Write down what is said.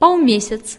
паўмесяц